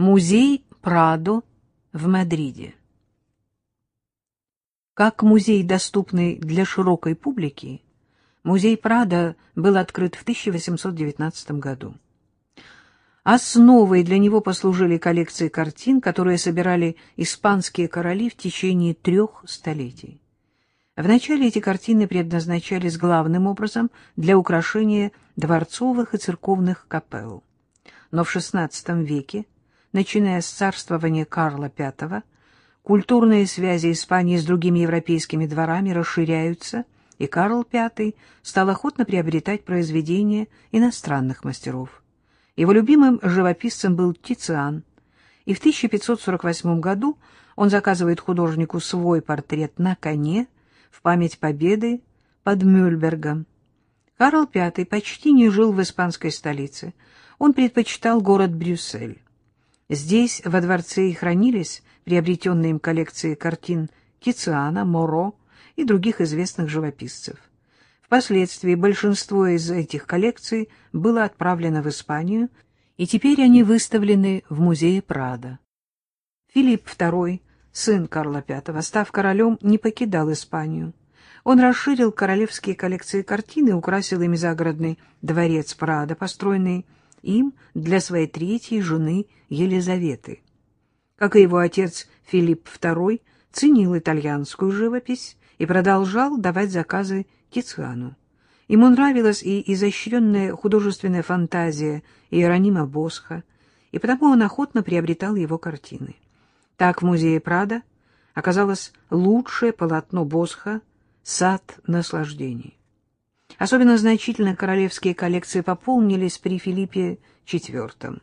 Музей Прадо в Мадриде. Как музей, доступный для широкой публики, музей Прадо был открыт в 1819 году. Основой для него послужили коллекции картин, которые собирали испанские короли в течение трех столетий. Вначале эти картины предназначались главным образом для украшения дворцовых и церковных капелл. Но в XVI веке начиная с царствования Карла V, культурные связи Испании с другими европейскими дворами расширяются, и Карл V стал охотно приобретать произведения иностранных мастеров. Его любимым живописцем был Тициан, и в 1548 году он заказывает художнику свой портрет на коне в память победы под Мюльбергом. Карл V почти не жил в испанской столице, он предпочитал город Брюссель. Здесь, во дворце, и хранились приобретенные им коллекции картин Тициана, Моро и других известных живописцев. Впоследствии большинство из этих коллекций было отправлено в Испанию, и теперь они выставлены в музее Прада. Филипп II, сын Карла V, став королем, не покидал Испанию. Он расширил королевские коллекции картин и украсил ими загородный дворец Прада, построенный им для своей третьей жены Елизаветы. Как и его отец Филипп II, ценил итальянскую живопись и продолжал давать заказы Тициану. Ему нравилась и изощренная художественная фантазия Иеронима Босха, и потому он охотно приобретал его картины. Так в музее Прада оказалось лучшее полотно Босха «Сад наслаждений». Особенно значительно королевские коллекции пополнились при Филиппе IV.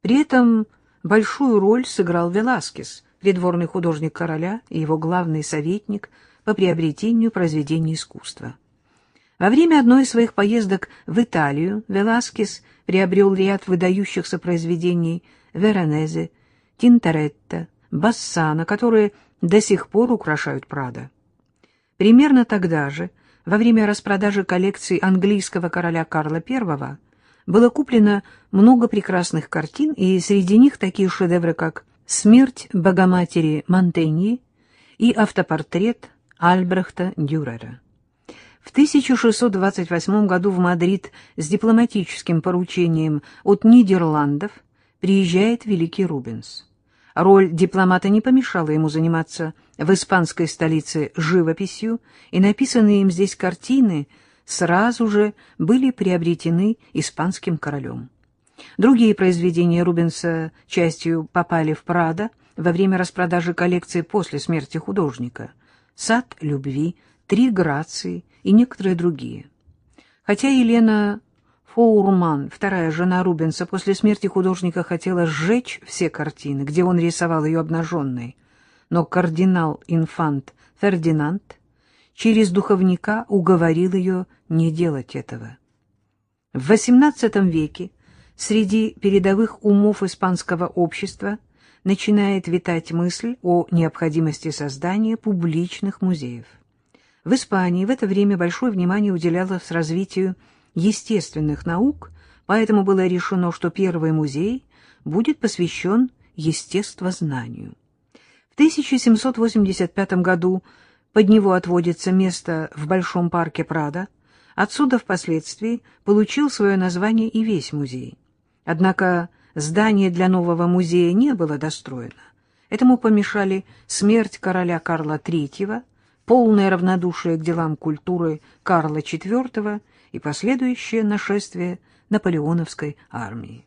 При этом большую роль сыграл Веласкес, придворный художник короля и его главный советник по приобретению произведений искусства. Во время одной из своих поездок в Италию Веласкес приобрел ряд выдающихся произведений Веронезе, Тинторетто, Бассана, которые до сих пор украшают Прадо. Примерно тогда же во время распродажи коллекции английского короля Карла I было куплено много прекрасных картин, и среди них такие шедевры, как «Смерть Богоматери Монтеньи» и автопортрет Альбрехта Дюрера. В 1628 году в Мадрид с дипломатическим поручением от Нидерландов приезжает великий Рубенс. Роль дипломата не помешала ему заниматься в испанской столице живописью, и написанные им здесь картины сразу же были приобретены испанским королем. Другие произведения Рубенса частью попали в Прадо во время распродажи коллекции после смерти художника «Сад любви», «Три грации» и некоторые другие. Хотя Елена Фоурман, вторая жена Рубенса, после смерти художника хотела сжечь все картины, где он рисовал ее обнаженной. Но кардинал-инфант Фердинанд через духовника уговорил ее не делать этого. В XVIII веке среди передовых умов испанского общества начинает витать мысль о необходимости создания публичных музеев. В Испании в это время большое внимание уделялось развитию естественных наук, поэтому было решено, что первый музей будет посвящен естествознанию. В 1785 году под него отводится место в Большом парке Прада, отсюда впоследствии получил свое название и весь музей. Однако здание для нового музея не было достроено. Этому помешали смерть короля Карла III, полное равнодушие к делам культуры Карла IV и последующее нашествие наполеоновской армии.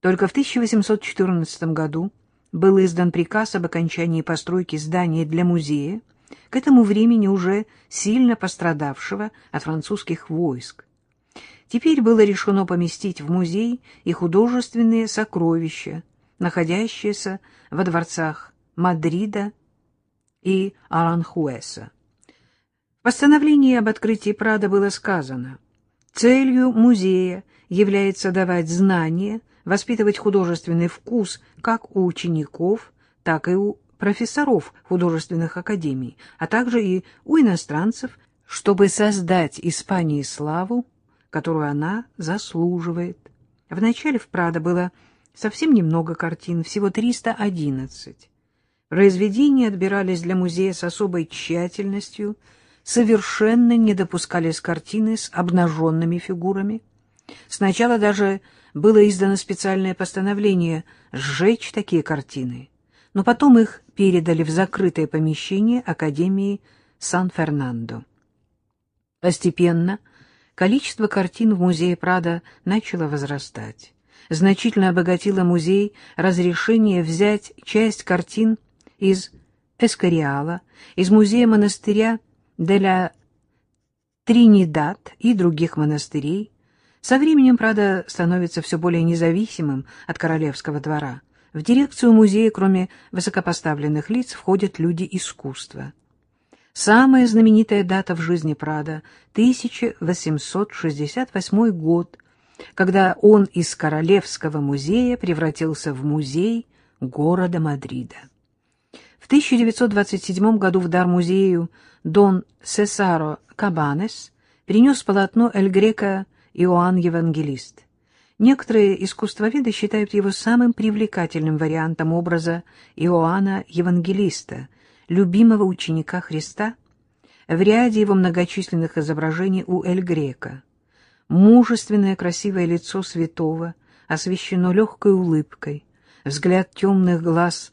Только в 1814 году был издан приказ об окончании постройки здания для музея, к этому времени уже сильно пострадавшего от французских войск. Теперь было решено поместить в музей и художественные сокровища, находящиеся во дворцах Мадрида и Аранхуэса. Постановлении об открытии Прада было сказано, целью музея является давать знания, воспитывать художественный вкус как у учеников, так и у профессоров художественных академий, а также и у иностранцев, чтобы создать Испании славу, которую она заслуживает. Вначале в Прадо было совсем немного картин, всего 311. Произведения отбирались для музея с особой тщательностью, совершенно не допускались картины с обнаженными фигурами. Сначала даже было издано специальное постановление сжечь такие картины, но потом их передали в закрытое помещение Академии Сан-Фернандо. Постепенно количество картин в музее Прада начало возрастать. Значительно обогатило музей разрешение взять часть картин из Эскориала, из музея монастыря Деля Тринидад и других монастырей. Со временем, правда, становится все более независимым от королевского двора. В дирекцию музея, кроме высокопоставленных лиц, входят люди искусства. Самая знаменитая дата в жизни Прада — 1868 год, когда он из Королевского музея превратился в музей города Мадрида. В 1927 году в дар музею Дон Сесаро Кабанес принес полотно Эль Грека Иоанн Евангелист. Некоторые искусствоведы считают его самым привлекательным вариантом образа Иоанна Евангелиста, любимого ученика Христа, в ряде его многочисленных изображений у Эль Грека. Мужественное красивое лицо святого освещено легкой улыбкой, взгляд темных глаз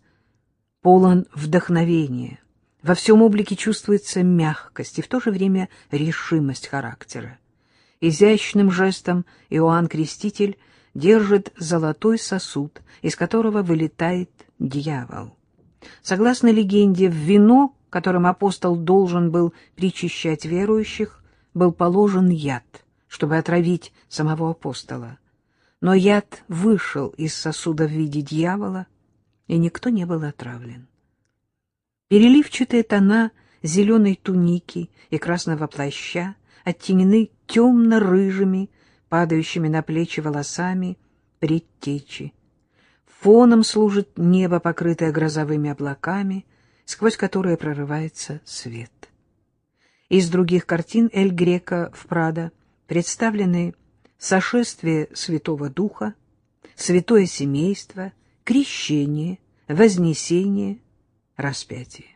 полон вдохновения. Во всем облике чувствуется мягкость и в то же время решимость характера. Изящным жестом Иоанн Креститель держит золотой сосуд, из которого вылетает дьявол. Согласно легенде, в вино, которым апостол должен был причащать верующих, был положен яд, чтобы отравить самого апостола. Но яд вышел из сосуда в виде дьявола, и никто не был отравлен. Переливчатые тона зеленой туники и красного плаща оттенены темно-рыжими, падающими на плечи волосами предтечи. Фоном служит небо, покрытое грозовыми облаками, сквозь которые прорывается свет. Из других картин Эль Грека в Прадо представлены сошествие Святого Духа, святое семейство, крещение, вознесение, распятие.